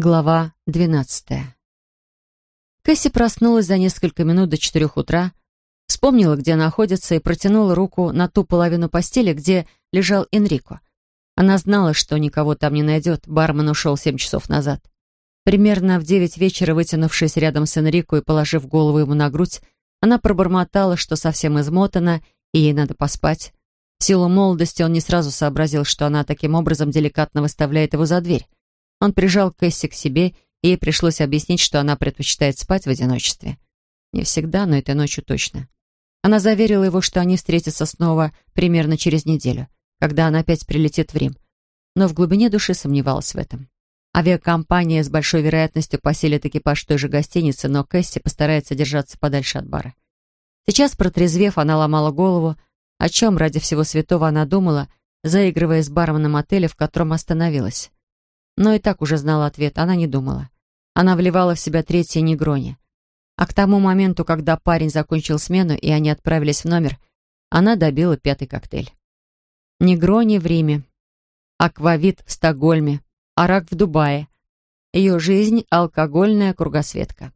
Глава двенадцатая. Кэсси проснулась за несколько минут до четырех утра, вспомнила, где находится, и протянула руку на ту половину постели, где лежал Энрико. Она знала, что никого там не найдет, бармен ушел семь часов назад. Примерно в девять вечера, вытянувшись рядом с Энрико и положив голову ему на грудь, она пробормотала, что совсем измотана, и ей надо поспать. В силу молодости он не сразу сообразил, что она таким образом деликатно выставляет его за дверь. Он прижал Кэсси к себе, и ей пришлось объяснить, что она предпочитает спать в одиночестве. Не всегда, но этой ночью точно. Она заверила его, что они встретятся снова примерно через неделю, когда она опять прилетит в Рим. Но в глубине души сомневалась в этом. Авиакомпания с большой вероятностью поселит экипаж той же гостинице, но Кэсси постарается держаться подальше от бара. Сейчас, протрезвев, она ломала голову, о чем ради всего святого она думала, заигрывая с барменом отеля, в котором остановилась но и так уже знала ответ, она не думала. Она вливала в себя третье негрони. А к тому моменту, когда парень закончил смену и они отправились в номер, она добила пятый коктейль. Негрони в Риме, аквавит в Стокгольме, арак в Дубае. Ее жизнь — алкогольная кругосветка.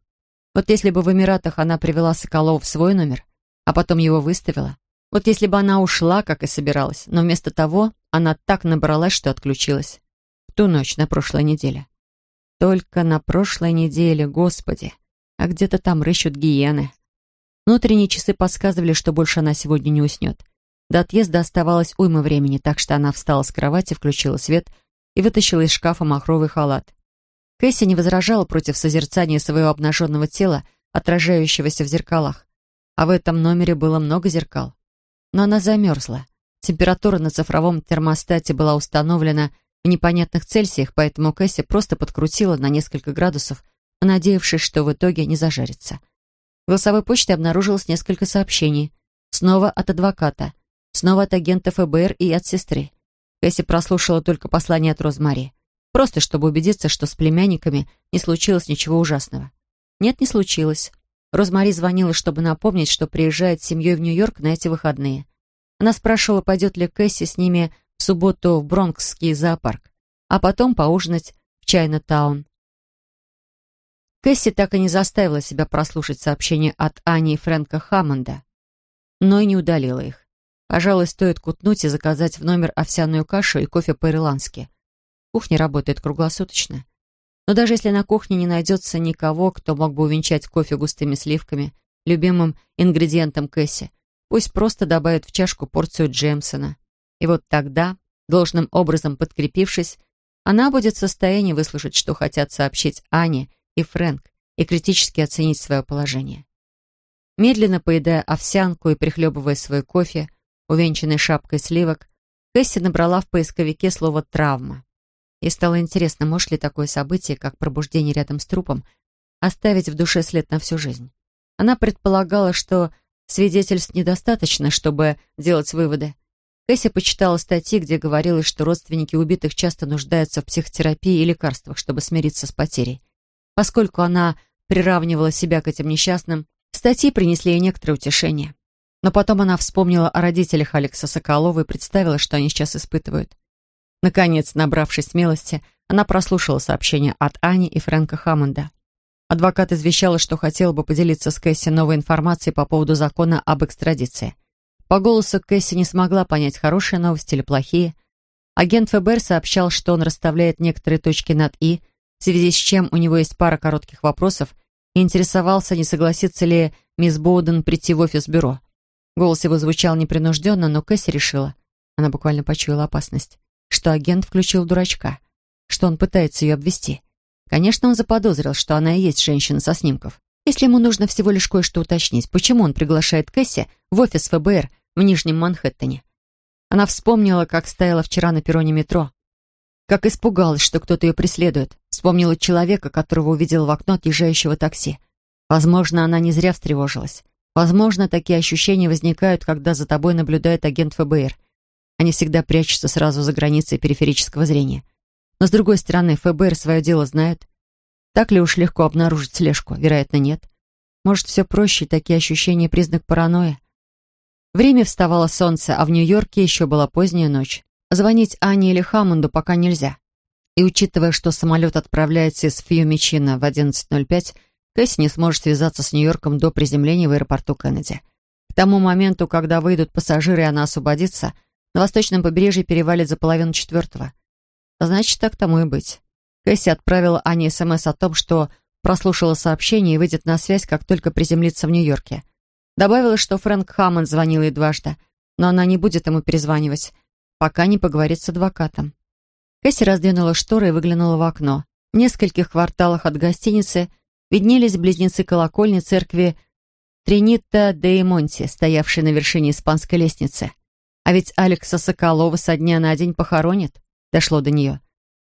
Вот если бы в Эмиратах она привела Соколова в свой номер, а потом его выставила, вот если бы она ушла, как и собиралась, но вместо того она так набралась, что отключилась ту ночь на прошлой неделе. Только на прошлой неделе, господи, а где-то там рыщут гиены. Внутренние часы подсказывали, что больше она сегодня не уснет. До отъезда оставалось уйма времени, так что она встала с кровати, включила свет и вытащила из шкафа махровый халат. Кэсси не возражала против созерцания своего обнаженного тела, отражающегося в зеркалах. А в этом номере было много зеркал. Но она замерзла. Температура на цифровом термостате была установлена в непонятных цельсиях, поэтому Кэсси просто подкрутила на несколько градусов, надеявшись, что в итоге не зажарится. В голосовой почте обнаружилось несколько сообщений. Снова от адвоката, снова от агента ФБР и от сестры. Кэсси прослушала только послание от Розмари. Просто чтобы убедиться, что с племянниками не случилось ничего ужасного. Нет, не случилось. Розмари звонила, чтобы напомнить, что приезжает с семьей в Нью-Йорк на эти выходные. Она спрашивала, пойдет ли Кэсси с ними субботу в Бронксский зоопарк, а потом поужинать в Чайна-таун. Кэсси так и не заставила себя прослушать сообщения от Ани и Фрэнка Хаммонда, но и не удалила их. Пожалуй, стоит кутнуть и заказать в номер овсяную кашу и кофе по-ирландски. Кухня работает круглосуточно. Но даже если на кухне не найдется никого, кто мог бы увенчать кофе густыми сливками, любимым ингредиентом Кэсси, пусть просто добавит в чашку порцию Джемсона. И вот тогда, должным образом подкрепившись, она будет в состоянии выслушать, что хотят сообщить Аня и Фрэнк, и критически оценить свое положение. Медленно поедая овсянку и прихлебывая свой кофе, увенчанный шапкой сливок, Кэсси набрала в поисковике слово «травма». Ей стало интересно, может ли такое событие, как пробуждение рядом с трупом, оставить в душе след на всю жизнь. Она предполагала, что свидетельств недостаточно, чтобы делать выводы, Кэсси почитала статьи, где говорилось, что родственники убитых часто нуждаются в психотерапии и лекарствах, чтобы смириться с потерей. Поскольку она приравнивала себя к этим несчастным, статьи принесли ей некоторое утешение. Но потом она вспомнила о родителях Алекса Соколова и представила, что они сейчас испытывают. Наконец, набравшись смелости, она прослушала сообщение от Ани и Фрэнка Хаммонда. Адвокат извещала, что хотела бы поделиться с Кэсси новой информацией по поводу закона об экстрадиции. По голосу Кэсси не смогла понять, хорошие новости или плохие. Агент ФБР сообщал, что он расставляет некоторые точки над «и», в связи с чем у него есть пара коротких вопросов, и интересовался, не согласится ли мисс Боуден прийти в офис бюро. Голос его звучал непринужденно, но Кэсси решила, она буквально почуяла опасность, что агент включил дурачка, что он пытается ее обвести. Конечно, он заподозрил, что она и есть женщина со снимков. Если ему нужно всего лишь кое-что уточнить, почему он приглашает Кэсси в офис ФБР в Нижнем Манхэттене. Она вспомнила, как стояла вчера на перроне метро, как испугалась, что кто-то ее преследует, вспомнила человека, которого увидела в окно отъезжающего такси. Возможно, она не зря встревожилась. Возможно, такие ощущения возникают, когда за тобой наблюдает агент ФБР. Они всегда прячутся сразу за границей периферического зрения. Но, с другой стороны, ФБР свое дело знает. Так ли уж легко обнаружить слежку? Вероятно, нет. Может, все проще, такие ощущения — признак паранойи? В Риме вставало солнце, а в Нью-Йорке еще была поздняя ночь. Звонить Ане или Хаммонду пока нельзя. И учитывая, что самолет отправляется из Фьюмичина в 11.05, Кэсси не сможет связаться с Нью-Йорком до приземления в аэропорту Кеннеди. К тому моменту, когда выйдут пассажиры и она освободится, на восточном побережье перевалит за половину четвертого. Значит, так тому и быть. Кэсси отправила Ане СМС о том, что прослушала сообщение и выйдет на связь, как только приземлится в Нью-Йорке. Добавила, что Фрэнк Хаммонд звонил ей дважды, но она не будет ему перезванивать, пока не поговорит с адвокатом. Кэсси раздвинула шторы и выглянула в окно. В нескольких кварталах от гостиницы виднелись близнецы колокольни церкви Тринита де Монти, стоявшие на вершине испанской лестницы. А ведь Алекса Соколова со дня на день похоронит, дошло до нее.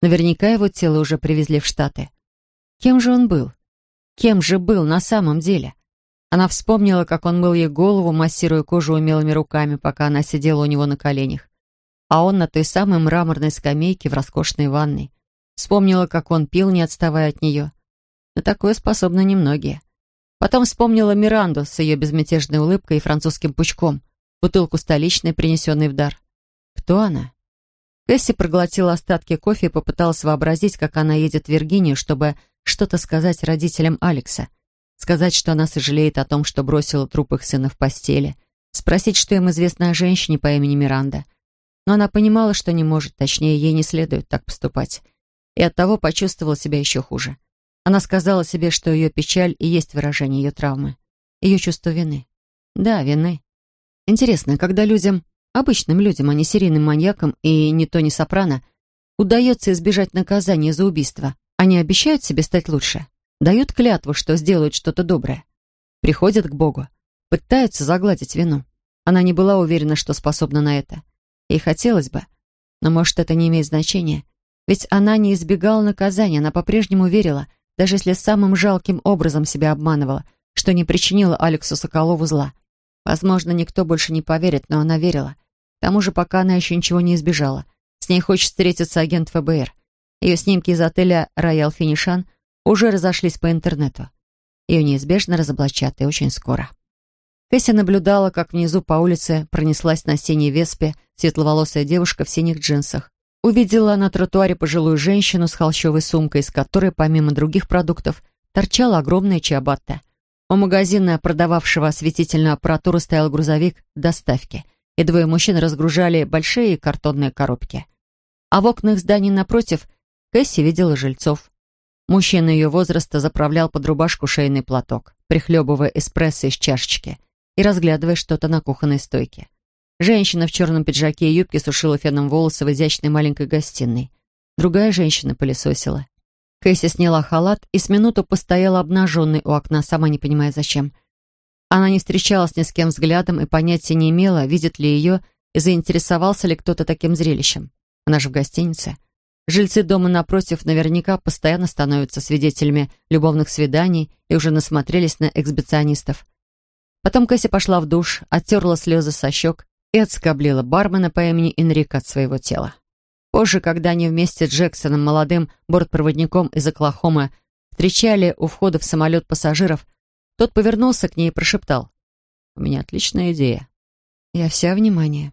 Наверняка его тело уже привезли в Штаты. Кем же он был? Кем же был на самом деле? Она вспомнила, как он мыл ей голову, массируя кожу умелыми руками, пока она сидела у него на коленях. А он на той самой мраморной скамейке в роскошной ванной. Вспомнила, как он пил, не отставая от нее. На такое способны немногие. Потом вспомнила Миранду с ее безмятежной улыбкой и французским пучком, бутылку столичной, принесенной в дар. Кто она? Кэсси проглотила остатки кофе и попыталась вообразить, как она едет в Виргинию, чтобы что-то сказать родителям Алекса. Сказать, что она сожалеет о том, что бросила труп их сына в постели. Спросить, что им известно о женщине по имени Миранда. Но она понимала, что не может, точнее, ей не следует так поступать. И оттого почувствовала себя еще хуже. Она сказала себе, что ее печаль и есть выражение ее травмы. Ее чувство вины. Да, вины. Интересно, когда людям, обычным людям, а не серийным маньякам и не то, ни Сопрано, удается избежать наказания за убийство, они обещают себе стать лучше? Дают клятву, что сделают что-то доброе. Приходят к Богу. Пытаются загладить вину. Она не была уверена, что способна на это. Ей хотелось бы. Но, может, это не имеет значения. Ведь она не избегала наказания, она по-прежнему верила, даже если самым жалким образом себя обманывала, что не причинила Алексу Соколову зла. Возможно, никто больше не поверит, но она верила. К тому же, пока она еще ничего не избежала. С ней хочет встретиться агент ФБР. Ее снимки из отеля «Роял Финишан» уже разошлись по интернету. Ее неизбежно разоблачат, и очень скоро. Кэсси наблюдала, как внизу по улице пронеслась на синей веспе светловолосая девушка в синих джинсах. Увидела на тротуаре пожилую женщину с холщовой сумкой, из которой, помимо других продуктов, торчала огромная чиабатта. У магазина, продававшего осветительную аппаратуру, стоял грузовик доставки, и двое мужчин разгружали большие картонные коробки. А в окнах зданий напротив Кэсси видела жильцов. Мужчина ее возраста заправлял под рубашку шейный платок, прихлебывая эспрессо из чашечки и разглядывая что-то на кухонной стойке. Женщина в черном пиджаке и юбке сушила феном волосы в изящной маленькой гостиной. Другая женщина пылесосила. Кэсси сняла халат и с минуту постояла обнаженной у окна, сама не понимая зачем. Она не встречалась ни с кем взглядом и понятия не имела, видит ли ее и заинтересовался ли кто-то таким зрелищем. Она же в гостинице. Жильцы дома напротив наверняка постоянно становятся свидетелями любовных свиданий и уже насмотрелись на эксбиционистов. Потом Кэсси пошла в душ, оттерла слезы со щек и отскоблила бармена по имени Энрик от своего тела. Позже, когда они вместе с Джексоном, молодым бортпроводником из Оклахомы, встречали у входа в самолет пассажиров, тот повернулся к ней и прошептал. «У меня отличная идея. Я вся внимание.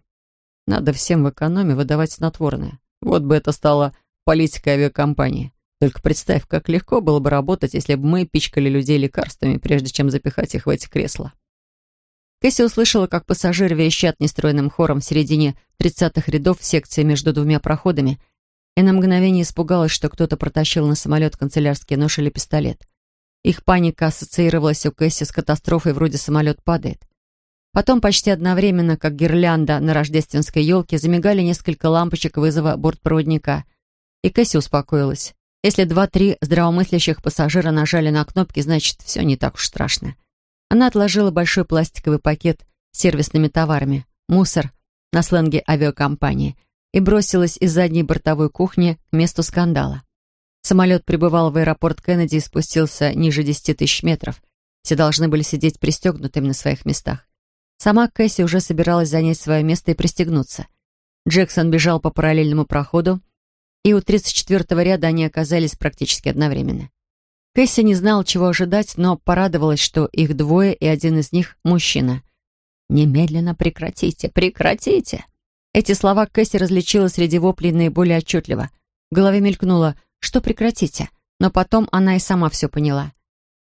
Надо всем в экономе выдавать снотворное. Вот бы это стало политикой авиакомпании. Только представь, как легко было бы работать, если бы мы пичкали людей лекарствами, прежде чем запихать их в эти кресла. Кэсси услышала, как пассажиры вещат нестроенным хором в середине тридцатых рядов в секции между двумя проходами, и на мгновение испугалась, что кто-то протащил на самолет канцелярский нож или пистолет. Их паника ассоциировалась у Кэсси с катастрофой вроде «самолет падает». Потом почти одновременно, как гирлянда на рождественской елке, замигали несколько лампочек вызова бортпроводника — и Кэсси успокоилась. Если два-три здравомыслящих пассажира нажали на кнопки, значит, все не так уж страшно. Она отложила большой пластиковый пакет с сервисными товарами, мусор на сленге авиакомпании, и бросилась из задней бортовой кухни к месту скандала. Самолет прибывал в аэропорт Кеннеди и спустился ниже 10 тысяч метров. Все должны были сидеть пристегнутыми на своих местах. Сама Кэсси уже собиралась занять свое место и пристегнуться. Джексон бежал по параллельному проходу, и у 34-го ряда они оказались практически одновременно. Кэсси не знала, чего ожидать, но порадовалась, что их двое, и один из них — мужчина. «Немедленно прекратите, прекратите!» Эти слова Кэсси различила среди воплей наиболее отчетливо. В голове мелькнуло «Что прекратите?» Но потом она и сама все поняла.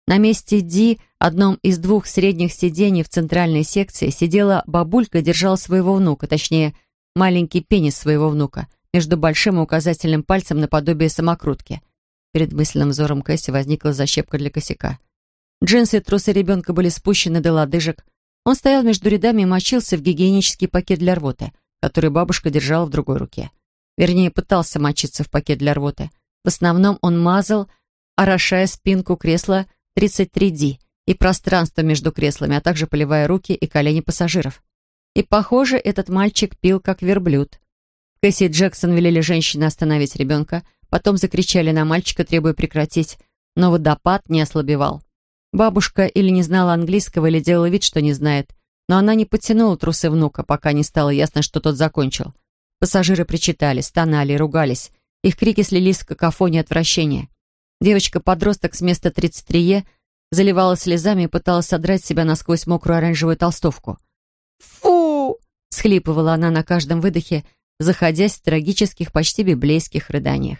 На месте Ди, одном из двух средних сидений в центральной секции, сидела бабулька, держала своего внука, точнее, маленький пенис своего внука, между большим и указательным пальцем наподобие самокрутки. Перед мысленным взором Кэсси возникла защепка для косяка. Джинсы и трусы ребенка были спущены до лодыжек. Он стоял между рядами и мочился в гигиенический пакет для рвоты, который бабушка держала в другой руке. Вернее, пытался мочиться в пакет для рвоты. В основном он мазал, орошая спинку кресла 33D и пространство между креслами, а также поливая руки и колени пассажиров. И, похоже, этот мальчик пил как верблюд. Кэсси и Джексон велели женщине остановить ребенка, потом закричали на мальчика, требуя прекратить, но водопад не ослабевал. Бабушка или не знала английского, или делала вид, что не знает, но она не подтянула трусы внука, пока не стало ясно, что тот закончил. Пассажиры причитали, стонали, ругались. Их крики слились в какофонии отвращения. Девочка-подросток с места 33Е заливала слезами и пыталась содрать себя насквозь мокрую оранжевую толстовку. «Фу!» — схлипывала она на каждом выдохе, заходясь в трагических, почти библейских рыданиях.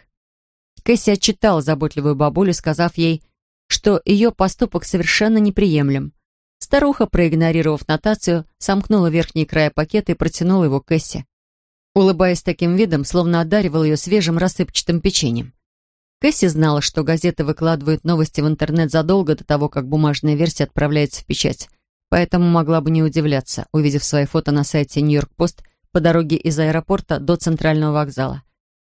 Кэсси отчитала заботливую бабулю, сказав ей, что ее поступок совершенно неприемлем. Старуха, проигнорировав нотацию, сомкнула верхний край пакета и протянула его Кэсси, улыбаясь таким видом, словно одаривал ее свежим рассыпчатым печеньем. Кэсси знала, что газеты выкладывают новости в интернет задолго до того, как бумажная версия отправляется в печать, поэтому могла бы не удивляться, увидев свои фото на сайте «Нью-Йорк-Пост» по дороге из аэропорта до центрального вокзала.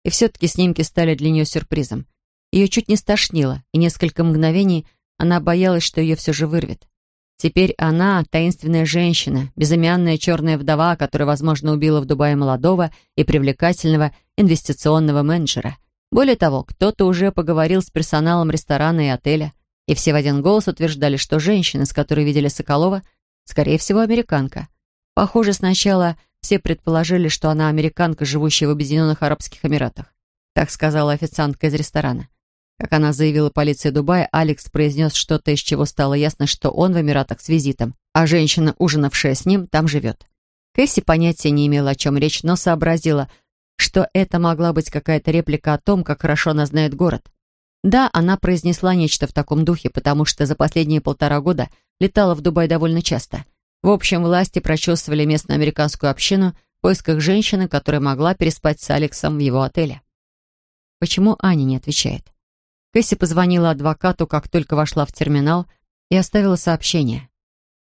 И все-таки снимки стали для нее сюрпризом. Ее чуть не стошнило, и несколько мгновений она боялась, что ее все же вырвет. Теперь она — таинственная женщина, безымянная черная вдова, которая, возможно, убила в Дубае молодого и привлекательного инвестиционного менеджера. Более того, кто-то уже поговорил с персоналом ресторана и отеля, и все в один голос утверждали, что женщина, с которой видели Соколова, скорее всего, американка. Похоже, сначала все предположили, что она американка, живущая в Объединенных Арабских Эмиратах. Так сказала официантка из ресторана. Как она заявила полиции Дубая, Алекс произнес что-то, из чего стало ясно, что он в Эмиратах с визитом, а женщина, ужинавшая с ним, там живет. Кэсси понятия не имела, о чем речь, но сообразила, что это могла быть какая-то реплика о том, как хорошо она знает город. Да, она произнесла нечто в таком духе, потому что за последние полтора года летала в Дубай довольно часто. В общем, власти прочесывали местную американскую общину в поисках женщины, которая могла переспать с Алексом в его отеле. Почему Аня не отвечает? Кэсси позвонила адвокату, как только вошла в терминал, и оставила сообщение.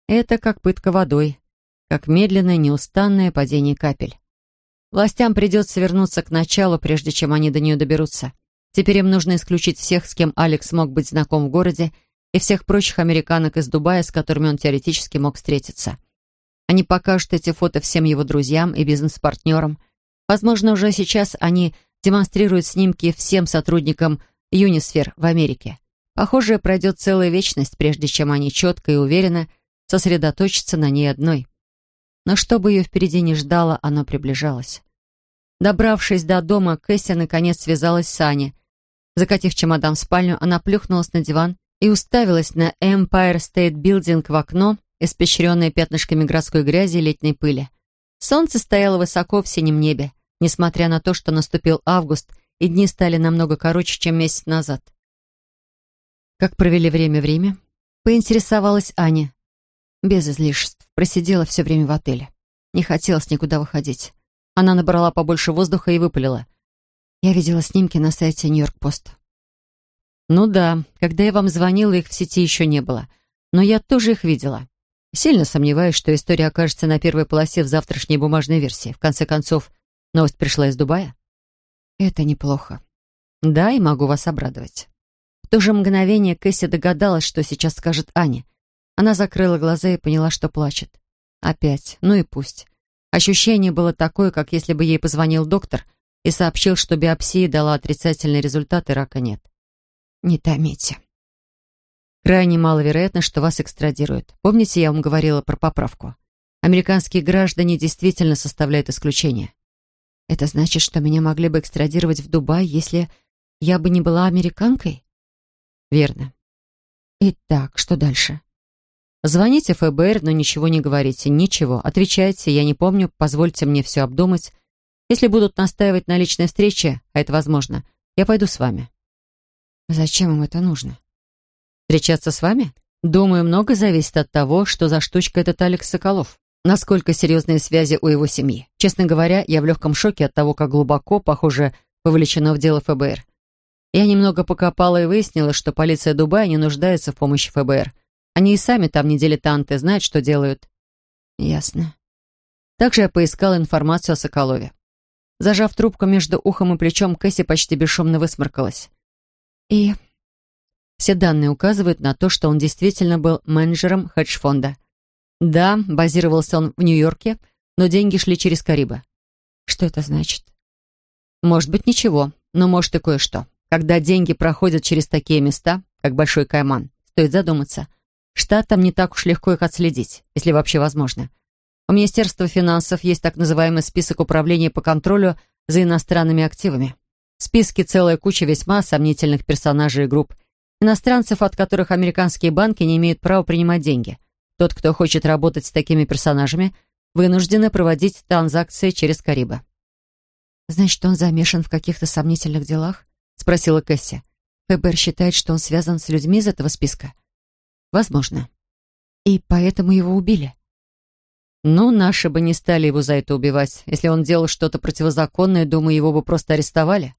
Это как пытка водой, как медленное, неустанное падение капель. Властям придется вернуться к началу, прежде чем они до нее доберутся. Теперь им нужно исключить всех, с кем Алекс мог быть знаком в городе, и всех прочих американок из Дубая, с которыми он теоретически мог встретиться. Они покажут эти фото всем его друзьям и бизнес-партнерам. Возможно, уже сейчас они демонстрируют снимки всем сотрудникам Юнисфер в Америке. Похоже, пройдет целая вечность, прежде чем они четко и уверенно сосредоточатся на ней одной. Но что бы ее впереди не ждало, оно приближалось. Добравшись до дома, Кэсси наконец связалась с Аней. Закатив чемодан в спальню, она плюхнулась на диван и уставилась на Empire State Building в окно, испещренное пятнышками городской грязи и летней пыли. Солнце стояло высоко в синем небе, несмотря на то, что наступил август — и дни стали намного короче, чем месяц назад. Как провели время-время? Поинтересовалась Аня. Без излишеств. Просидела все время в отеле. Не хотелось никуда выходить. Она набрала побольше воздуха и выпалила. Я видела снимки на сайте Нью-Йорк-Пост. Ну да, когда я вам звонила, их в сети еще не было. Но я тоже их видела. Сильно сомневаюсь, что история окажется на первой полосе в завтрашней бумажной версии. В конце концов, новость пришла из Дубая. Это неплохо. Да, и могу вас обрадовать. В то же мгновение Кэсси догадалась, что сейчас скажет Аня. Она закрыла глаза и поняла, что плачет. Опять. Ну и пусть. Ощущение было такое, как если бы ей позвонил доктор и сообщил, что биопсия дала отрицательный результат и рака нет. Не томите. Крайне маловероятно, что вас экстрадируют. Помните, я вам говорила про поправку? Американские граждане действительно составляют исключение. Это значит, что меня могли бы экстрадировать в Дубай, если я бы не была американкой? Верно. Итак, что дальше? Звоните ФБР, но ничего не говорите. Ничего. Отвечайте, я не помню, позвольте мне все обдумать. Если будут настаивать на личной встрече, а это возможно, Я пойду с вами». «Зачем им это нужно?» «Встречаться с вами? Думаю, много зависит от того, что за штучка этот Алекс Соколов. Насколько серьезные связи у его семьи. Честно говоря, я в легком шоке от того, как глубоко, похоже, вовлечено в дело ФБР. Я немного покопала и выяснила, что полиция Дубая не нуждается в помощи ФБР. Они и сами там не дилетанты, знают, что делают. Ясно. Также я поискала информацию о Соколове. Зажав трубку между ухом и плечом, Кэсси почти бесшумно высморкалась. И все данные указывают на то, что он действительно был менеджером хедж-фонда. Да, базировался он в Нью-Йорке, но деньги шли через Карибы. Что это значит? Может быть, ничего, но может и кое-что. Когда деньги проходят через такие места, как Большой Кайман, стоит задуматься. Штатам не так уж легко их отследить, если вообще возможно. У Министерства финансов есть так называемый список управления по контролю за иностранными активами. В списке целая куча весьма сомнительных персонажей и групп, иностранцев, от которых американские банки не имеют права принимать деньги. Тот, кто хочет работать с такими персонажами, вынуждены проводить транзакции через Карибы. «Значит, он замешан в каких-то сомнительных делах?» — спросила Кэсси. «ФБР считает, что он связан с людьми из этого списка?» «Возможно». «И поэтому его убили?» «Ну, наши бы не стали его за это убивать. Если он делал что-то противозаконное, думаю, его бы просто арестовали».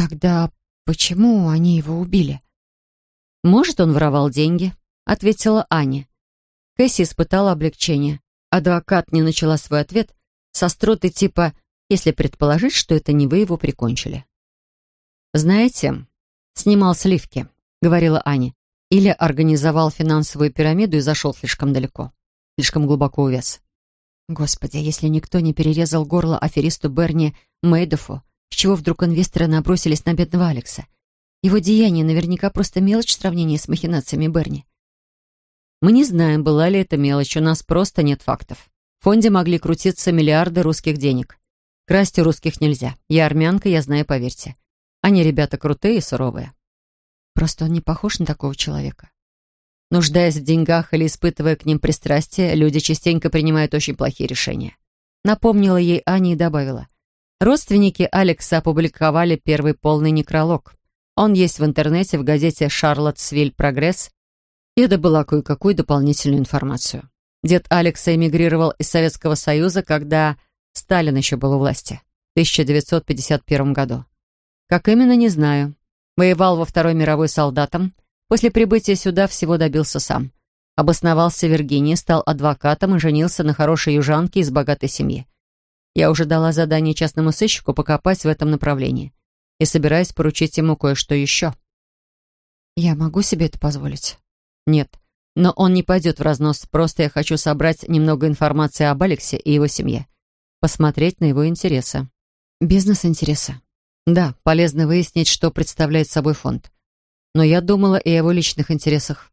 «Тогда почему они его убили?» «Может, он воровал деньги», — ответила Аня. Кэсси испытала облегчение. Адвокат не начала свой ответ с остроты типа «если предположить, что это не вы его прикончили». «Знаете, снимал сливки», — говорила Аня, «или организовал финансовую пирамиду и зашел слишком далеко, слишком глубоко увяз». Господи, если никто не перерезал горло аферисту Берни Мейдофу, с чего вдруг инвесторы набросились на бедного Алекса? Его деяние наверняка просто мелочь в сравнении с махинациями Берни. Мы не знаем, была ли это мелочь, у нас просто нет фактов. В фонде могли крутиться миллиарды русских денег. Красть у русских нельзя. Я армянка, я знаю, поверьте. Они ребята крутые и суровые. Просто он не похож на такого человека. Нуждаясь в деньгах или испытывая к ним пристрастие, люди частенько принимают очень плохие решения. Напомнила ей Аня и добавила. Родственники Алекса опубликовали первый полный некролог. Он есть в интернете в газете «Шарлоттсвиль Прогресс» и добыла кое-какую дополнительную информацию. Дед Алекса эмигрировал из Советского Союза, когда Сталин еще был у власти, в 1951 году. Как именно, не знаю. Воевал во Второй мировой солдатом. После прибытия сюда всего добился сам. Обосновался в Виргинии, стал адвокатом и женился на хорошей южанке из богатой семьи. Я уже дала задание частному сыщику покопать в этом направлении и собираюсь поручить ему кое-что еще. Я могу себе это позволить? Нет, но он не пойдет в разнос, просто я хочу собрать немного информации об Алексе и его семье. Посмотреть на его интересы. Бизнес-интересы? Да, полезно выяснить, что представляет собой фонд. Но я думала и о его личных интересах.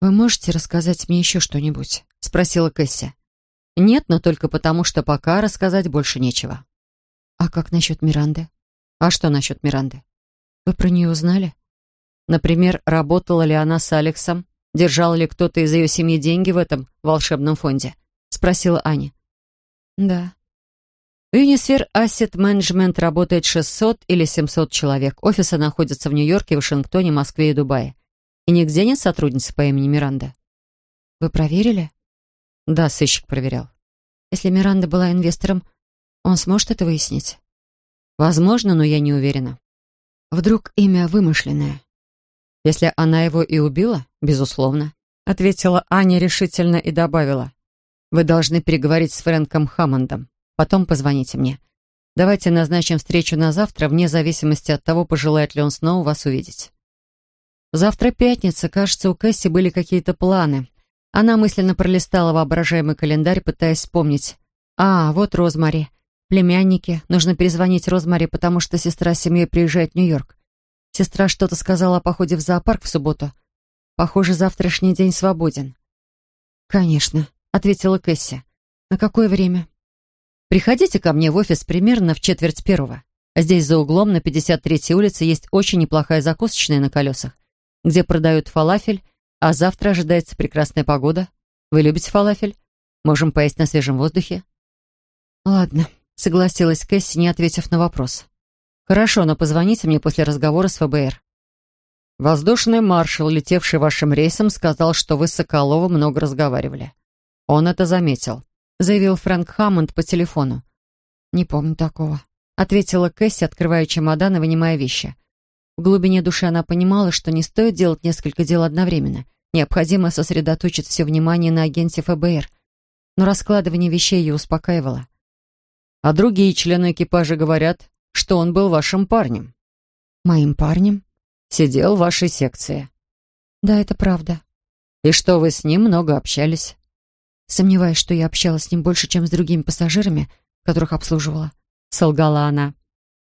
«Вы можете рассказать мне еще что-нибудь?» — спросила Кэсси. «Нет, но только потому, что пока рассказать больше нечего». «А как насчет Миранды?» «А что насчет Миранды?» «Вы про нее узнали?» Например, работала ли она с Алексом? Держал ли кто-то из ее семьи деньги в этом волшебном фонде? Спросила Аня. Да. В Unisfer Asset Management работает 600 или 700 человек. Офисы находятся в Нью-Йорке, Вашингтоне, Москве и Дубае. И нигде нет сотрудницы по имени Миранда. Вы проверили? Да, сыщик проверял. Если Миранда была инвестором, он сможет это выяснить? Возможно, но я не уверена. Вдруг имя вымышленное? Если она его и убила, безусловно, ответила Аня решительно и добавила. Вы должны переговорить с Фрэнком Хаммондом. Потом позвоните мне. Давайте назначим встречу на завтра, вне зависимости от того, пожелает ли он снова вас увидеть. Завтра пятница, кажется, у Кэсси были какие-то планы. Она мысленно пролистала воображаемый календарь, пытаясь вспомнить. А, вот Розмари. Племянники. Нужно перезвонить Розмари, потому что сестра семьи приезжает в Нью-Йорк. Сестра что-то сказала о походе в зоопарк в субботу. Похоже, завтрашний день свободен. «Конечно», — ответила Кэсси. «На какое время?» «Приходите ко мне в офис примерно в четверть первого. Здесь за углом на 53-й улице есть очень неплохая закусочная на колесах, где продают фалафель, а завтра ожидается прекрасная погода. Вы любите фалафель? Можем поесть на свежем воздухе». «Ладно», — согласилась Кэсси, не ответив на вопрос. «Хорошо, но позвоните мне после разговора с ФБР». «Воздушный маршал, летевший вашим рейсом, сказал, что вы с Соколовым много разговаривали. Он это заметил», — заявил Фрэнк Хаммонд по телефону. «Не помню такого», — ответила Кэсси, открывая чемодан и вынимая вещи. В глубине души она понимала, что не стоит делать несколько дел одновременно. Необходимо сосредоточить все внимание на агенте ФБР. Но раскладывание вещей ее успокаивало. «А другие члены экипажа говорят, что он был вашим парнем». «Моим парнем?» «Сидел в вашей секции». «Да, это правда». «И что вы с ним много общались?» «Сомневаюсь, что я общалась с ним больше, чем с другими пассажирами, которых обслуживала», — солгала она.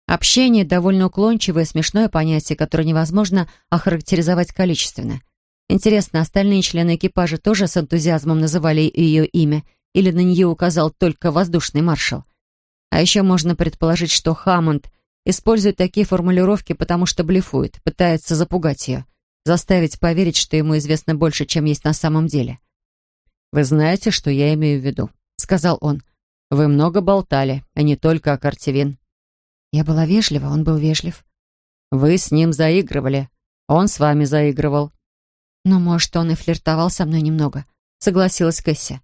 Общение — довольно уклончивое, смешное понятие, которое невозможно охарактеризовать количественно. Интересно, остальные члены экипажа тоже с энтузиазмом называли ее имя, или на нее указал только воздушный маршал? А еще можно предположить, что Хаммонд использует такие формулировки, потому что блефует, пытается запугать ее, заставить поверить, что ему известно больше, чем есть на самом деле. «Вы знаете, что я имею в виду», — сказал он. «Вы много болтали, а не только о Картивин. Я была вежлива, он был вежлив. Вы с ним заигрывали. Он с вами заигрывал. Ну, может, он и флиртовал со мной немного, согласилась Кэсси.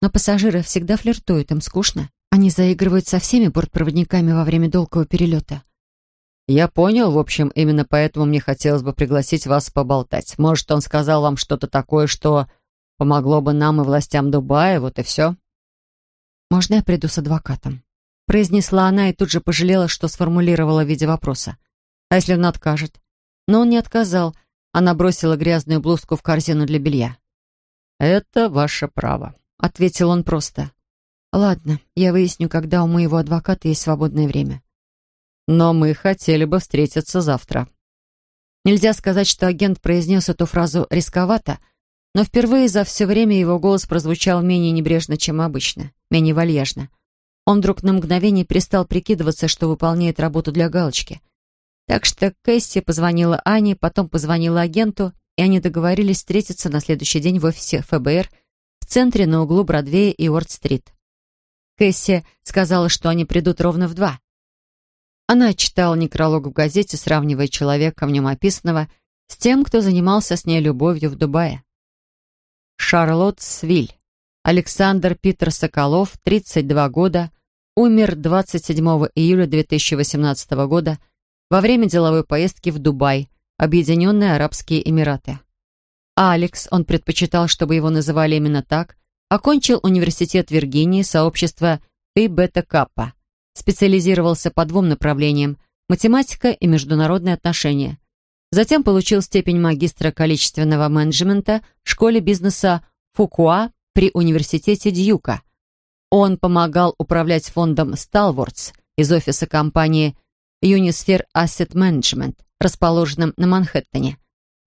Но пассажиры всегда флиртуют, им скучно. Они заигрывают со всеми бортпроводниками во время долгого перелета. Я понял, в общем, именно поэтому мне хотелось бы пригласить вас поболтать. Может, он сказал вам что-то такое, что помогло бы нам и властям Дубая, вот и все. Можно я приду с адвокатом? Произнесла она и тут же пожалела, что сформулировала в виде вопроса. А если он откажет? Но он не отказал. Она бросила грязную блузку в корзину для белья. «Это ваше право», — ответил он просто. «Ладно, я выясню, когда у моего адвоката есть свободное время». «Но мы хотели бы встретиться завтра». Нельзя сказать, что агент произнес эту фразу рисковато, но впервые за все время его голос прозвучал менее небрежно, чем обычно, менее вальяжно. Он вдруг на мгновение перестал прикидываться, что выполняет работу для галочки. Так что Кэсси позвонила Ане, потом позвонила агенту, и они договорились встретиться на следующий день в офисе ФБР в центре на углу Бродвея и Уорд-стрит. Кэсси сказала, что они придут ровно в два. Она читала некролог в газете, сравнивая человека в нем описанного с тем, кто занимался с ней любовью в Дубае. Шарлотт Свиль. Александр Питер Соколов, 32 года, умер 27 июля 2018 года во время деловой поездки в Дубай, Объединенные Арабские Эмираты. Алекс, он предпочитал, чтобы его называли именно так, окончил университет Виргинии, сообщество Пи Бета Каппа. Специализировался по двум направлениям – математика и международные отношения. Затем получил степень магистра количественного менеджмента в школе бизнеса Фукуа при университете Дьюка – он помогал управлять фондом Stalwarts из офиса компании Unisphere Asset Management, расположенным на Манхэттене.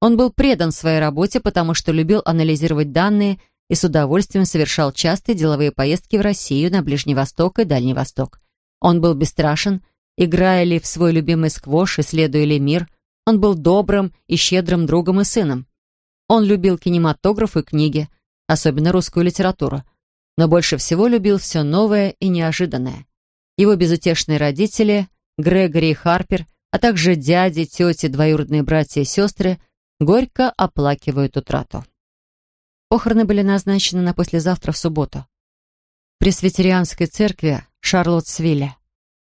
Он был предан своей работе, потому что любил анализировать данные и с удовольствием совершал частые деловые поездки в Россию, на Ближний Восток и Дальний Восток. Он был бесстрашен, играя ли в свой любимый сквош, исследуя ли мир. Он был добрым и щедрым другом и сыном. Он любил кинематограф и книги, особенно русскую литературу но больше всего любил все новое и неожиданное. Его безутешные родители, Грегори и Харпер, а также дяди, тети, двоюродные братья и сестры, горько оплакивают утрату. Похороны были назначены на послезавтра в субботу. В пресвитерианской церкви Шарлоттсвилля.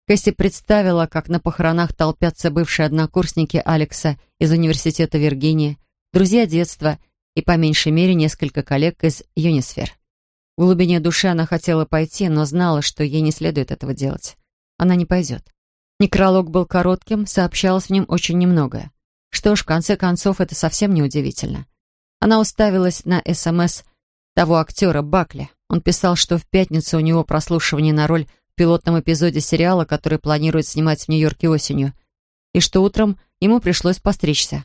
Кэсси представила, как на похоронах толпятся бывшие однокурсники Алекса из Университета Виргинии, друзья детства и, по меньшей мере, несколько коллег из Юнисфер. В глубине души она хотела пойти, но знала, что ей не следует этого делать. Она не пойдет. Некролог был коротким, сообщалось в нем очень немногое. Что ж, в конце концов, это совсем не удивительно. Она уставилась на СМС того актера Бакли. Он писал, что в пятницу у него прослушивание на роль в пилотном эпизоде сериала, который планирует снимать в Нью-Йорке осенью, и что утром ему пришлось постричься.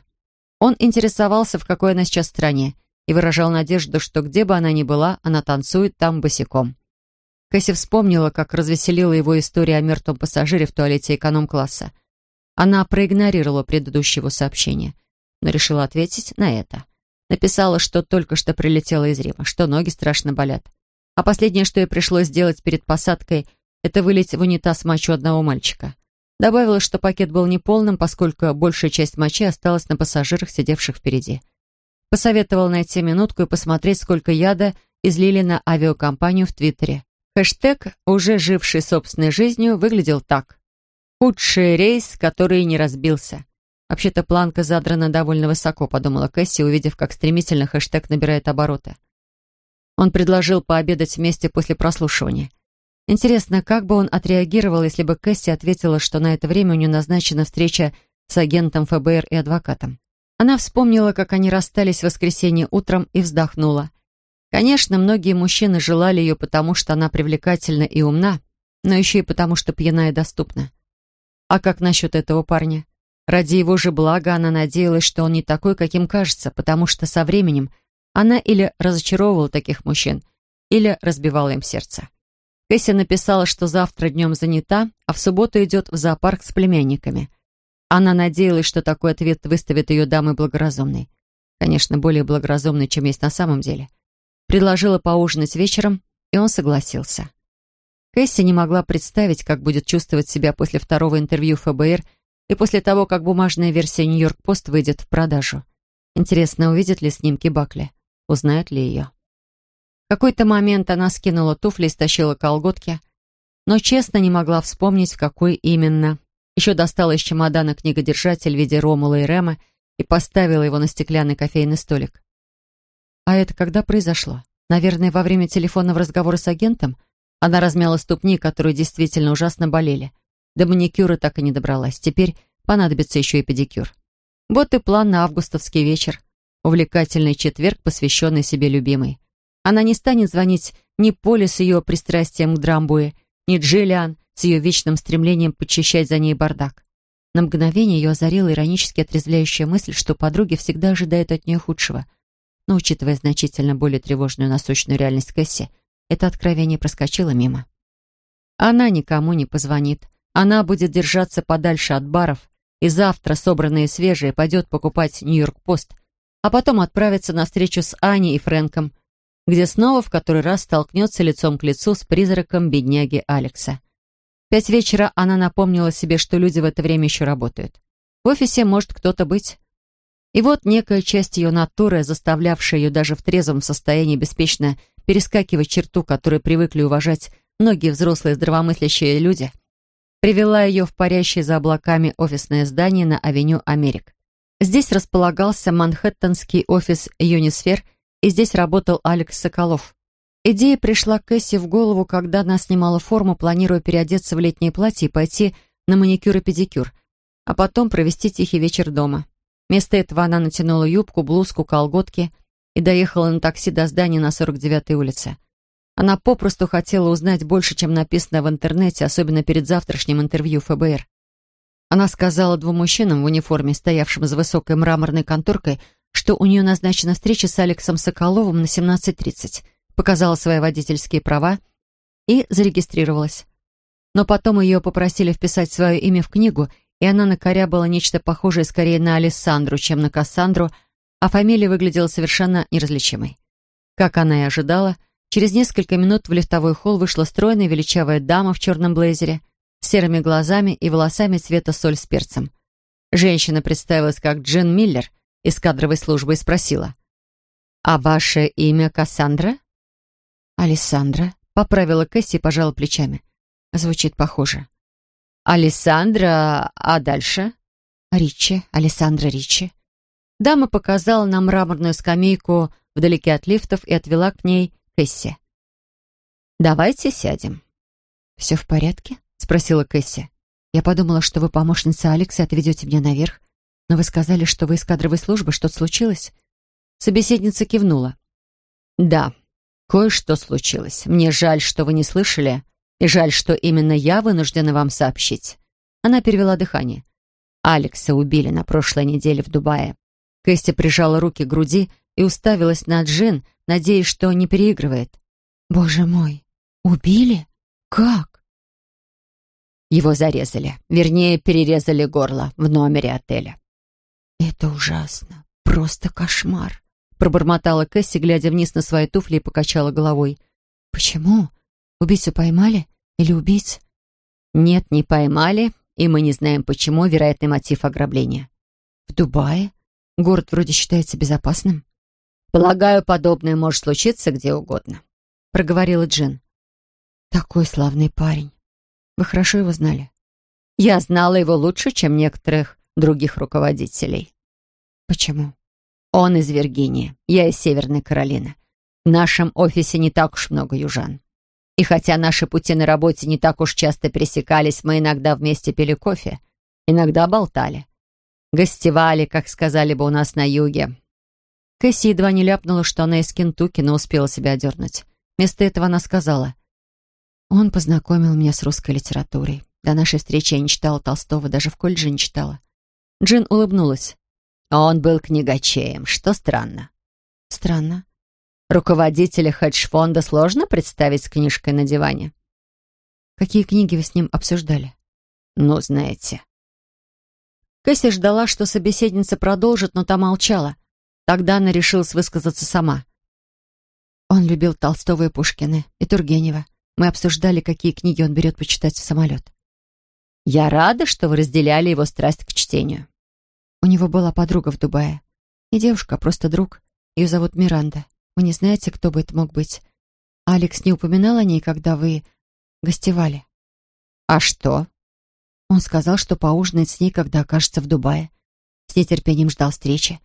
Он интересовался, в какой она сейчас стране, и выражал надежду, что где бы она ни была, она танцует там босиком. Кэсси вспомнила, как развеселила его история о мертвом пассажире в туалете эконом-класса. Она проигнорировала предыдущего сообщения, но решила ответить на это. Написала, что только что прилетела из Рима, что ноги страшно болят. А последнее, что ей пришлось сделать перед посадкой, это вылить в унитаз мочу одного мальчика. Добавила, что пакет был неполным, поскольку большая часть мочи осталась на пассажирах, сидевших впереди. Посоветовал найти минутку и посмотреть, сколько яда излили на авиакомпанию в Твиттере. Хэштег, уже живший собственной жизнью, выглядел так. «Худший рейс, который не разбился». Вообще-то планка задрана довольно высоко, подумала Кэсси, увидев, как стремительно хэштег набирает обороты. Он предложил пообедать вместе после прослушивания. Интересно, как бы он отреагировал, если бы Кэсси ответила, что на это время у нее назначена встреча с агентом ФБР и адвокатом. Она вспомнила, как они расстались в воскресенье утром и вздохнула. Конечно, многие мужчины желали ее, потому что она привлекательна и умна, но еще и потому, что пьяна и доступна. А как насчет этого парня? Ради его же блага она надеялась, что он не такой, каким кажется, потому что со временем она или разочаровывала таких мужчин, или разбивала им сердце. Кэсси написала, что завтра днем занята, а в субботу идет в зоопарк с племянниками. Она надеялась, что такой ответ выставит ее дамой благоразумной. Конечно, более благоразумной, чем есть на самом деле. Предложила поужинать вечером, и он согласился. Кэсси не могла представить, как будет чувствовать себя после второго интервью ФБР и после того, как бумажная версия «Нью-Йорк-Пост» выйдет в продажу. Интересно, увидит ли снимки Бакли? Узнают ли ее? В какой-то момент она скинула туфли и стащила колготки, но честно не могла вспомнить, в какой именно. Еще достала из чемодана книгодержатель в виде Ромула и Рема и поставила его на стеклянный кофейный столик. А это когда произошло? Наверное, во время телефонного разговора с агентом? Она размяла ступни, которые действительно ужасно болели. До маникюра так и не добралась. Теперь понадобится еще и педикюр. Вот и план на августовский вечер. Увлекательный четверг, посвященный себе любимой. Она не станет звонить ни Поле с ее пристрастием к Драмбуе, ни Джиллиан с ее вечным стремлением подчищать за ней бардак. На мгновение ее озарила иронически отрезвляющая мысль, что подруги всегда ожидают от нее худшего. Но, учитывая значительно более тревожную насущную реальность Кэсси, это откровение проскочило мимо. Она никому не позвонит. Она будет держаться подальше от баров, и завтра, собранные свежие, пойдет покупать Нью-Йорк-Пост, а потом отправится на встречу с Аней и Фрэнком, где снова в который раз столкнется лицом к лицу с призраком бедняги Алекса. В пять вечера она напомнила себе, что люди в это время еще работают. В офисе может кто-то быть. И вот некая часть ее натуры, заставлявшая ее даже в трезвом состоянии беспечно перескакивать черту, которую привыкли уважать многие взрослые здравомыслящие люди, привела ее в парящее за облаками офисное здание на авеню Америк. Здесь располагался манхэттенский офис Юнисфер – и здесь работал Алекс Соколов. Идея пришла Кэсси в голову, когда она снимала форму, планируя переодеться в летнее платье и пойти на маникюр и педикюр, а потом провести тихий вечер дома. Вместо этого она натянула юбку, блузку, колготки и доехала на такси до здания на 49-й улице. Она попросту хотела узнать больше, чем написано в интернете, особенно перед завтрашним интервью ФБР. Она сказала двум мужчинам в униформе, стоявшим за высокой мраморной конторкой, что у нее назначена встреча с Алексом Соколовым на 17.30, показала свои водительские права и зарегистрировалась. Но потом ее попросили вписать свое имя в книгу, и она накорябала нечто похожее скорее на Алессандру, чем на Кассандру, а фамилия выглядела совершенно неразличимой. Как она и ожидала, через несколько минут в лифтовой холл вышла стройная величавая дама в черном блейзере, с серыми глазами и волосами цвета соль с перцем. Женщина представилась как Джин Миллер из кадровой службы и спросила. «А ваше имя Кассандра?» «Алессандра», — поправила Кэсси и пожала плечами. Звучит похоже. «Алессандра, а дальше?» «Ричи, Алессандра Ричи». Дама показала нам мраморную скамейку вдалеке от лифтов и отвела к ней Кэсси. «Давайте сядем». «Все в порядке?» — спросила Кэсси. «Я подумала, что вы помощница Алекса и отведете меня наверх. «Но вы сказали, что вы из кадровой службы. Что-то случилось?» Собеседница кивнула. «Да, кое-что случилось. Мне жаль, что вы не слышали, и жаль, что именно я вынуждена вам сообщить». Она перевела дыхание. Алекса убили на прошлой неделе в Дубае. Кэсси прижала руки к груди и уставилась на Джин, надеясь, что не переигрывает. «Боже мой, убили? Как?» Его зарезали, вернее, перерезали горло в номере отеля. «Это ужасно. Просто кошмар», — пробормотала Кэсси, глядя вниз на свои туфли и покачала головой. «Почему? Убийцу поймали? Или убийц?» «Нет, не поймали и мы не знаем почему, вероятный мотив ограбления. В Дубае? Город вроде считается безопасным. Полагаю, подобное может случиться где угодно, проговорила Джин. Такой славный парень. Вы хорошо его знали? Я знала его лучше, чем некоторых других руководителей. Почему? Он из Виргинии, я из Северной Каролины. В нашем офисе не так уж много южан. И хотя наши пути на работе не так уж часто пересекались, мы иногда вместе пили кофе, иногда болтали. Гостевали, как сказали бы у нас на юге. Кэсси едва не ляпнула, что она из Кентукки, но успела себя одернуть. Вместо этого она сказала, «Он познакомил меня с русской литературой. До нашей встречи я не читала Толстого, даже в колледже не читала». Джин улыбнулась. Он был книгачеем, что странно. Странно. Руководителя хедж-фонда сложно представить с книжкой на диване. Какие книги вы с ним обсуждали? Ну, знаете. Кэсси ждала, что собеседница продолжит, но та молчала. Тогда она решилась высказаться сама. Он любил Толстого и Пушкина, и Тургенева. Мы обсуждали, какие книги он берет почитать в самолет. Я рада, что вы разделяли его страсть к чтению. У него была подруга в Дубае. Не девушка, а просто друг. Ее зовут Миранда. Вы не знаете, кто бы это мог быть? Алекс не упоминал о ней, когда вы гостевали. А что? Он сказал, что поужинает с ней, когда окажется в Дубае. С нетерпением ждал встречи.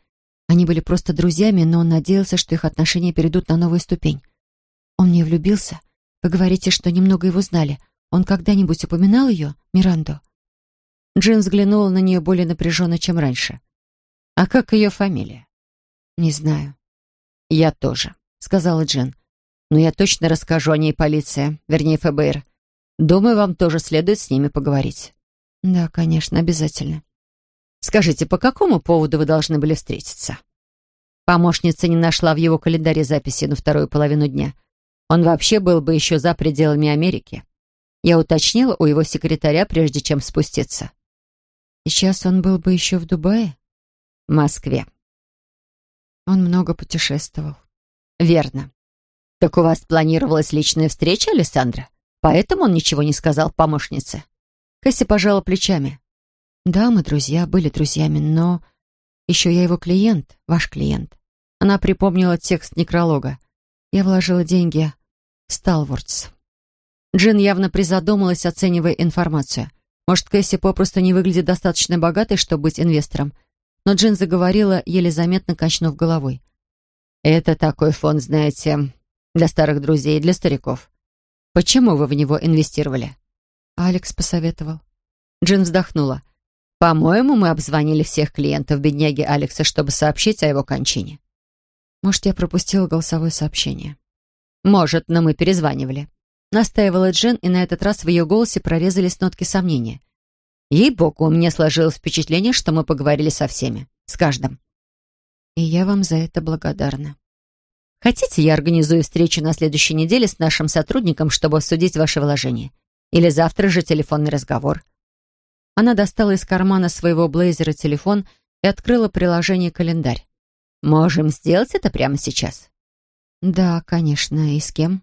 Они были просто друзьями, но он надеялся, что их отношения перейдут на новую ступень. Он мне влюбился. Вы говорите, что немного его знали. Он когда-нибудь упоминал ее, Миранду? Джин взглянула на нее более напряженно, чем раньше. «А как ее фамилия?» «Не знаю». «Я тоже», — сказала Джин. «Но я точно расскажу о ней полиции, вернее ФБР. Думаю, вам тоже следует с ними поговорить». «Да, конечно, обязательно». «Скажите, по какому поводу вы должны были встретиться?» Помощница не нашла в его календаре записи на вторую половину дня. Он вообще был бы еще за пределами Америки. Я уточнила у его секретаря, прежде чем спуститься. Сейчас он был бы еще в Дубае? В Москве. Он много путешествовал. Верно. Так у вас планировалась личная встреча, Александра? Поэтому он ничего не сказал помощнице. Кэсси пожала плечами. Да, мы друзья, были друзьями, но... Еще я его клиент, ваш клиент. Она припомнила текст некролога. Я вложила деньги в Сталвордс. Джин явно призадумалась, оценивая информацию. Может, Кэсси попросту не выглядит достаточно богатой, чтобы быть инвестором. Но Джин заговорила, еле заметно качнув головой. «Это такой фонд, знаете, для старых друзей, для стариков. Почему вы в него инвестировали?» Алекс посоветовал. Джин вздохнула. «По-моему, мы обзвонили всех клиентов бедняги Алекса, чтобы сообщить о его кончине». «Может, я пропустила голосовое сообщение?» «Может, но мы перезванивали. Настаивала Джен, и на этот раз в ее голосе прорезались нотки сомнения. Ей-богу, меня сложилось впечатление, что мы поговорили со всеми. С каждым. И я вам за это благодарна. Хотите, я организую встречу на следующей неделе с нашим сотрудником, чтобы обсудить ваши вложения? Или завтра же телефонный разговор?» Она достала из кармана своего блейзера телефон и открыла приложение «Календарь». «Можем сделать это прямо сейчас?» «Да, конечно. И с кем?»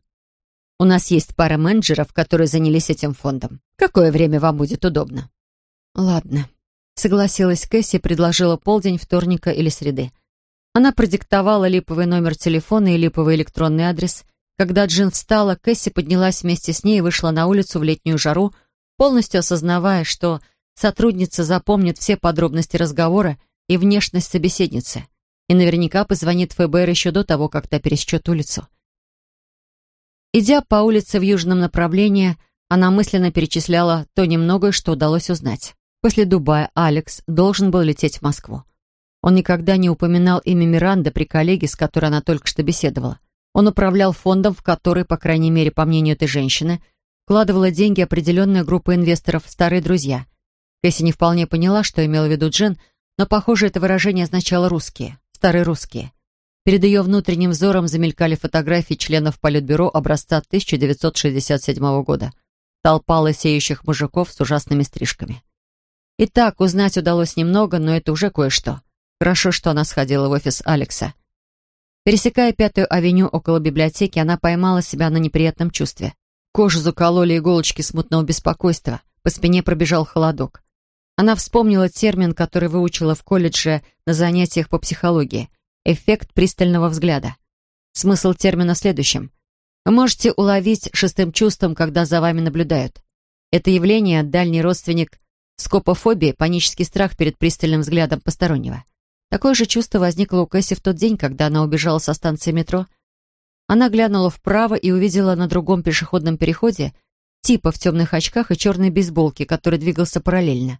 У нас есть пара менеджеров, которые занялись этим фондом. Какое время вам будет удобно?» «Ладно», — согласилась Кэсси и предложила полдень вторника или среды. Она продиктовала липовый номер телефона и липовый электронный адрес. Когда Джин встала, Кэсси поднялась вместе с ней и вышла на улицу в летнюю жару, полностью осознавая, что сотрудница запомнит все подробности разговора и внешность собеседницы, и наверняка позвонит ФБР еще до того, как та пересечет улицу. Идя по улице в южном направлении, она мысленно перечисляла то немногое, что удалось узнать. После Дубая Алекс должен был лететь в Москву. Он никогда не упоминал имя Миранды при коллеге, с которой она только что беседовала. Он управлял фондом, в который, по крайней мере, по мнению этой женщины, вкладывала деньги определенная группа инвесторов, старые друзья. Кэсси не вполне поняла, что имел в виду Джен, но, похоже, это выражение означало «русские», «старые русские». Перед ее внутренним взором замелькали фотографии членов Политбюро образца 1967 года. Толпа лысеющих мужиков с ужасными стрижками. И так узнать удалось немного, но это уже кое-что. Хорошо, что она сходила в офис Алекса. Пересекая Пятую авеню около библиотеки, она поймала себя на неприятном чувстве. Кожу закололи иголочки смутного беспокойства, по спине пробежал холодок. Она вспомнила термин, который выучила в колледже на занятиях по психологии – эффект пристального взгляда. Смысл термина в следующем. Вы можете уловить шестым чувством, когда за вами наблюдают. Это явление – дальний родственник скопофобии, панический страх перед пристальным взглядом постороннего. Такое же чувство возникло у Кэсси в тот день, когда она убежала со станции метро. Она глянула вправо и увидела на другом пешеходном переходе типа в темных очках и черной бейсболке, который двигался параллельно.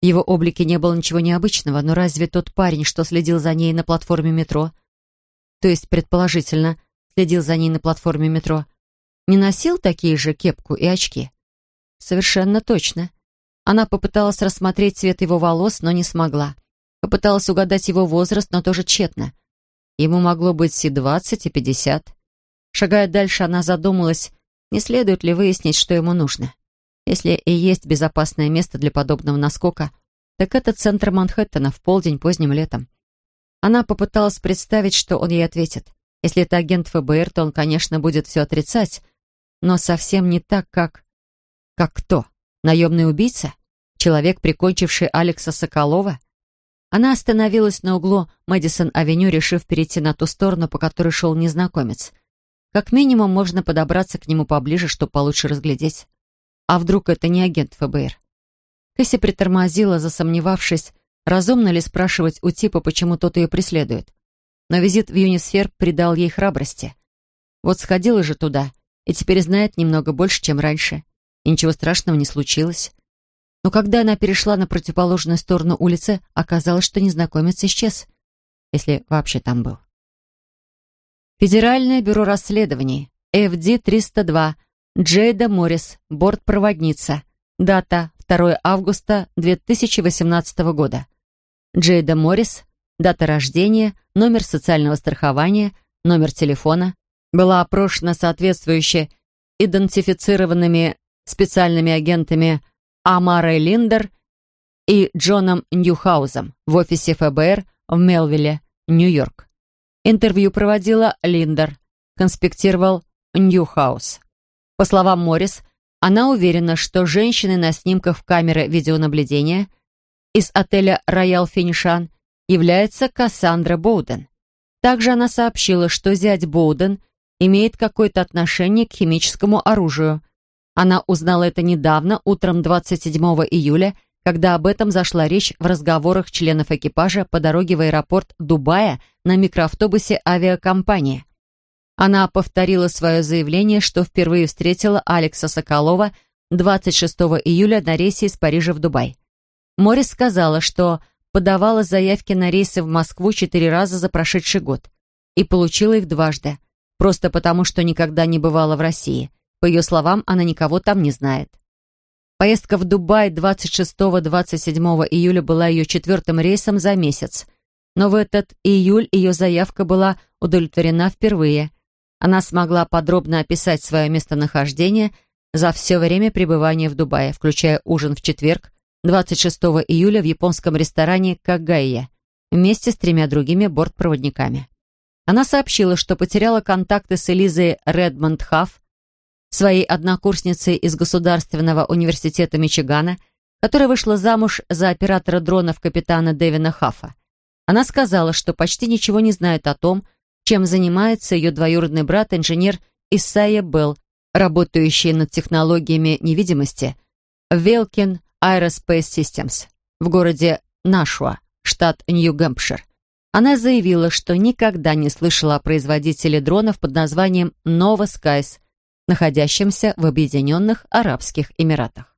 В его облике не было ничего необычного, но разве тот парень, что следил за ней на платформе метро, то есть, предположительно, следил за ней на платформе метро, не носил такие же кепку и очки? Совершенно точно. Она попыталась рассмотреть цвет его волос, но не смогла. Попыталась угадать его возраст, но тоже тщетно. Ему могло быть и двадцать, и пятьдесят. Шагая дальше, она задумалась, не следует ли выяснить, что ему нужно. Если и есть безопасное место для подобного наскока, так это центр Манхэттена в полдень поздним летом. Она попыталась представить, что он ей ответит. Если это агент ФБР, то он, конечно, будет все отрицать, но совсем не так, как... Как кто? Наемный убийца? Человек, прикончивший Алекса Соколова? Она остановилась на углу Мэдисон-авеню, решив перейти на ту сторону, по которой шел незнакомец. Как минимум, можно подобраться к нему поближе, чтобы получше разглядеть. А вдруг это не агент ФБР? Кэсси притормозила, засомневавшись, разумно ли спрашивать у типа, почему тот ее преследует. Но визит в Юнисфер придал ей храбрости. Вот сходила же туда, и теперь знает немного больше, чем раньше. И ничего страшного не случилось. Но когда она перешла на противоположную сторону улицы, оказалось, что незнакомец исчез. Если вообще там был. Федеральное бюро расследований. FD-302. Джейда Моррис. Бортпроводница. Дата 2 августа 2018 года. Джейда Моррис. Дата рождения, номер социального страхования, номер телефона. Была опрошена соответствующе идентифицированными специальными агентами Амарой Линдер и Джоном Ньюхаузом в офисе ФБР в Мелвилле, Нью-Йорк. Интервью проводила Линдер, конспектировал Ньюхаус. По словам Моррис, она уверена, что женщиной на снимках с камеры видеонаблюдения из отеля «Роял Финишиан» является Кассандра Боуден. Также она сообщила, что зять Боуден имеет какое-то отношение к химическому оружию. Она узнала это недавно, утром 27 июля, когда об этом зашла речь в разговорах членов экипажа по дороге в аэропорт Дубая на микроавтобусе авиакомпании. Она повторила свое заявление, что впервые встретила Алекса Соколова 26 июля на рейсе из Парижа в Дубай. Морис сказала, что подавала заявки на рейсы в Москву четыре раза за прошедший год и получила их дважды, просто потому, что никогда не бывала в России. По ее словам, она никого там не знает. Поездка в Дубай 26-27 июля была ее четвертым рейсом за месяц, но в этот июль ее заявка была удовлетворена впервые – она смогла подробно описать свое местонахождение за все время пребывания в Дубае, включая ужин в четверг, 26 июля в японском ресторане «Кагайя», вместе с тремя другими бортпроводниками. Она сообщила, что потеряла контакты с Элизой Редмонд Хафф, своей однокурсницей из Государственного университета Мичигана, которая вышла замуж за оператора дронов капитана Дэвина Хаффа. Она сказала, что почти ничего не знает о том, чем занимается ее двоюродный брат, инженер Исайя Белл, работающий над технологиями невидимости в Велкин Aerospace Systems в городе Нашуа, штат Нью-Гэмпшир. Она заявила, что никогда не слышала о производителе дронов под названием Nova Skies, находящемся в Объединенных Арабских Эмиратах.